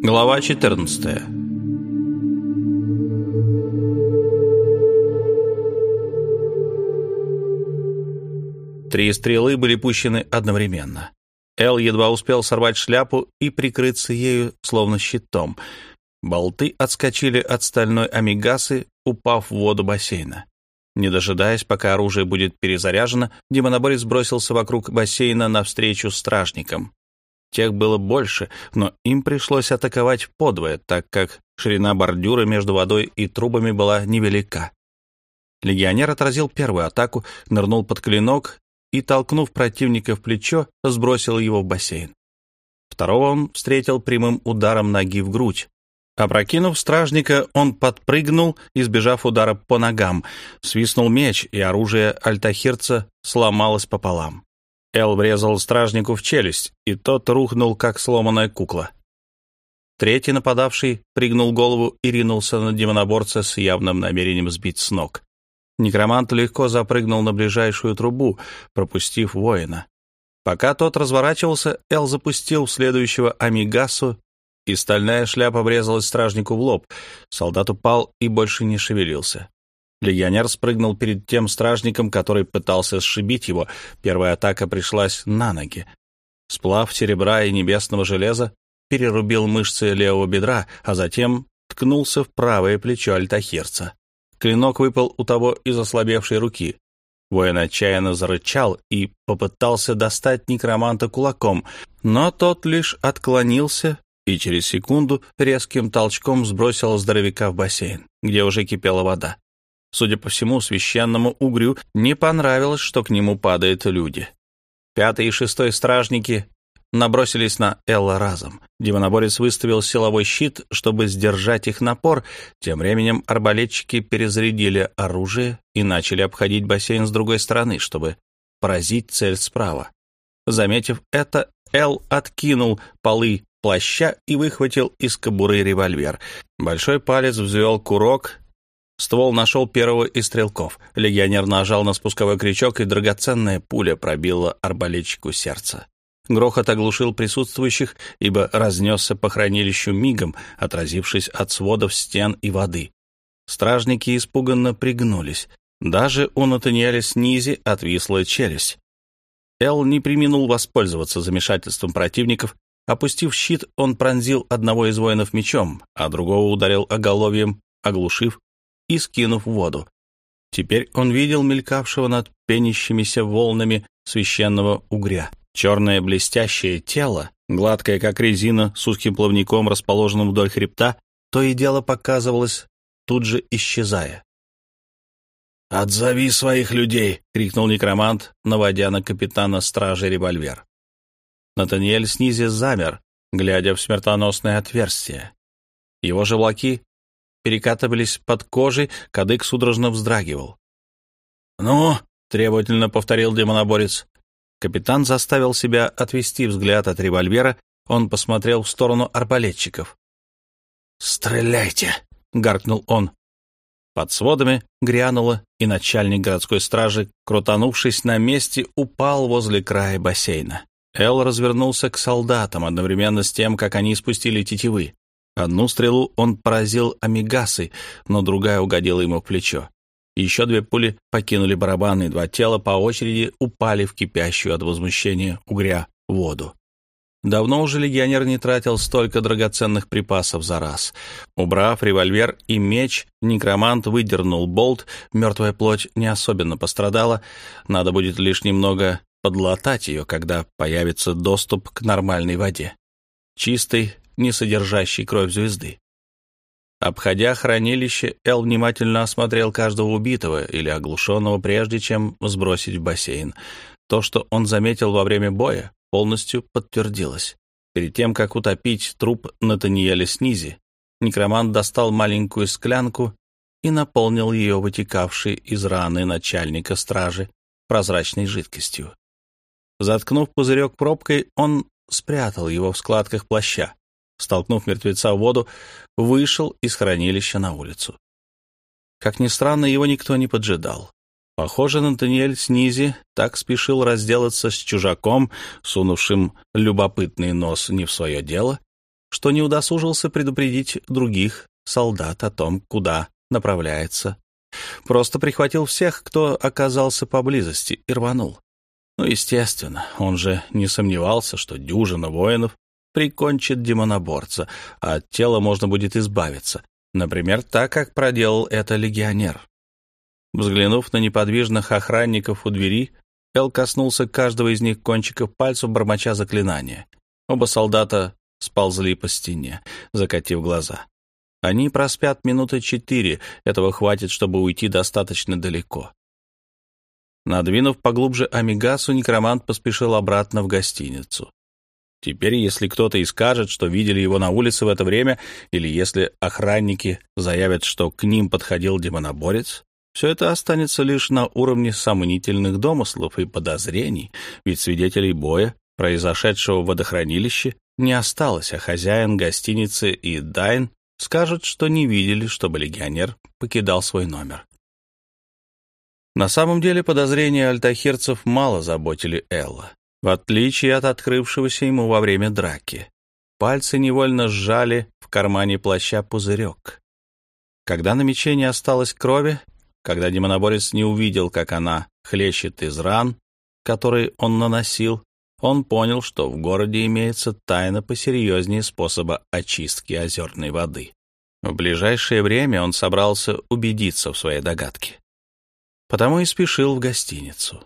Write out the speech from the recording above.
Глава 14 Три стрелы были пущены одновременно. Эл едва успел сорвать шляпу и прикрыться ею, словно щитом. Болты отскочили от стальной амигасы, упав в воду бассейна. Не дожидаясь, пока оружие будет перезаряжено, демоноборец бросился вокруг бассейна навстречу стражникам. Тех было больше, но им пришлось атаковать подвое, так как ширина бордюра между водой и трубами была невелика. Легионер отразил первую атаку, нырнул под клинок и, толкнув противника в плечо, сбросил его в бассейн. Второго он встретил прямым ударом ноги в грудь. Опрокинув стражника, он подпрыгнул, избежав удара по ногам, свистнул меч, и оружие альтахирца сломалось пополам. Эл врезал стражнику в челюсть, и тот рухнул, как сломанная кукла. Третий нападавший пригнул голову и ринулся на демоноборца с явным намерением сбить с ног. Некромант легко запрыгнул на ближайшую трубу, пропустив воина. Пока тот разворачивался, Эл запустил в следующего амигасу, и стальная шляпа врезалась стражнику в лоб. Солдат упал и больше не шевелился. Легионер спрыгнул перед тем стражником, который пытался сшибить его. Первая атака пришлась на ноги. Сплав серебра и небесного железа перерубил мышцы левого бедра, а затем ткнулся в правое плечо альтахирца. Клинок выпал у того из ослабевшей руки. Воин отчаянно зарычал и попытался достать некроманта кулаком, но тот лишь отклонился и через секунду резким толчком сбросил здоровяка в бассейн, где уже кипела вода. Судя по всему, священному угрю не понравилось, что к нему падают люди. Пятый и шестой стражники набросились на Элла разом. Демоноборец выставил силовой щит, чтобы сдержать их напор. Тем временем арбалетчики перезарядили оружие и начали обходить бассейн с другой стороны, чтобы поразить цель справа. Заметив это, Эл откинул полы плаща и выхватил из кобуры револьвер. Большой палец взвел курок, Ствол нашел первого из стрелков. Легионер нажал на спусковой крючок, и драгоценная пуля пробила арбалетчику сердце. Грохот оглушил присутствующих, ибо разнесся по хранилищу мигом, отразившись от сводов стен и воды. Стражники испуганно пригнулись. Даже у Натаниэля снизу отвисла челюсть. Эл не приминул воспользоваться замешательством противников. Опустив щит, он пронзил одного из воинов мечом, а другого ударил оголовьем, оглушив и скинув воду. Теперь он видел мелькавшего над пенящимися волнами священного угря. Черное блестящее тело, гладкое как резина, с узким плавником, расположенным вдоль хребта, то и дело показывалось, тут же исчезая. «Отзови своих людей!» — крикнул некромант, наводя на капитана стражи револьвер. Натаниэль снизу замер, глядя в смертоносное отверстие. Его желваки перекатывались под кожей, кадык судорожно вздрагивал. «Ну?» — требовательно повторил демоноборец. Капитан заставил себя отвести взгляд от револьвера, он посмотрел в сторону арбалетчиков. «Стреляйте!» — гаркнул он. Под сводами грянуло, и начальник городской стражи, крутанувшись на месте, упал возле края бассейна. Эл развернулся к солдатам одновременно с тем, как они спустили тетивы. Одну стрелу он поразил амигасой, но другая угодила ему в плечо. Еще две пули покинули барабан, и два тела по очереди упали в кипящую от возмущения угря воду. Давно уже легионер не тратил столько драгоценных припасов за раз. Убрав револьвер и меч, некромант выдернул болт, мертвая плоть не особенно пострадала, надо будет лишь немного подлатать ее, когда появится доступ к нормальной воде. Чистый, не содержащий кровь звезды. Обходя хранилище, Эл внимательно осмотрел каждого убитого или оглушенного, прежде чем сбросить в бассейн. То, что он заметил во время боя, полностью подтвердилось. Перед тем, как утопить труп Натаниэля Снизи, некромант достал маленькую склянку и наполнил ее вытекавшей из раны начальника стражи прозрачной жидкостью. Заткнув пузырек пробкой, он спрятал его в складках плаща столкнув мертвеца в воду, вышел из хранилища на улицу. Как ни странно, его никто не поджидал. Похоже, Натаниэль Снизи так спешил разделаться с чужаком, сунувшим любопытный нос не в свое дело, что не удосужился предупредить других солдат о том, куда направляется. Просто прихватил всех, кто оказался поблизости, и рванул. Ну, естественно, он же не сомневался, что дюжина воинов прикончит демоноборца, а от тела можно будет избавиться. Например, так, как проделал это легионер. Взглянув на неподвижных охранников у двери, Эл коснулся каждого из них кончиков пальцев, бормоча заклинания. Оба солдата сползли по стене, закатив глаза. Они проспят минуты четыре, этого хватит, чтобы уйти достаточно далеко. Надвинув поглубже амигасу, некромант поспешил обратно в гостиницу. Теперь, если кто-то и скажет, что видели его на улице в это время, или если охранники заявят, что к ним подходил демоноборец, все это останется лишь на уровне сомнительных домыслов и подозрений, ведь свидетелей боя, произошедшего в водохранилище, не осталось, а хозяин гостиницы и Дайн скажут, что не видели, чтобы легионер покидал свой номер. На самом деле подозрения альтахирцев мало заботили Элла, в отличие от открывшегося ему во время драки. Пальцы невольно сжали в кармане плаща пузырек. Когда на мече не осталось крови, когда демоноборец не увидел, как она хлещет из ран, которые он наносил, он понял, что в городе имеется тайна посерьезнее способа очистки озерной воды. В ближайшее время он собрался убедиться в своей догадке. Потому и спешил в гостиницу.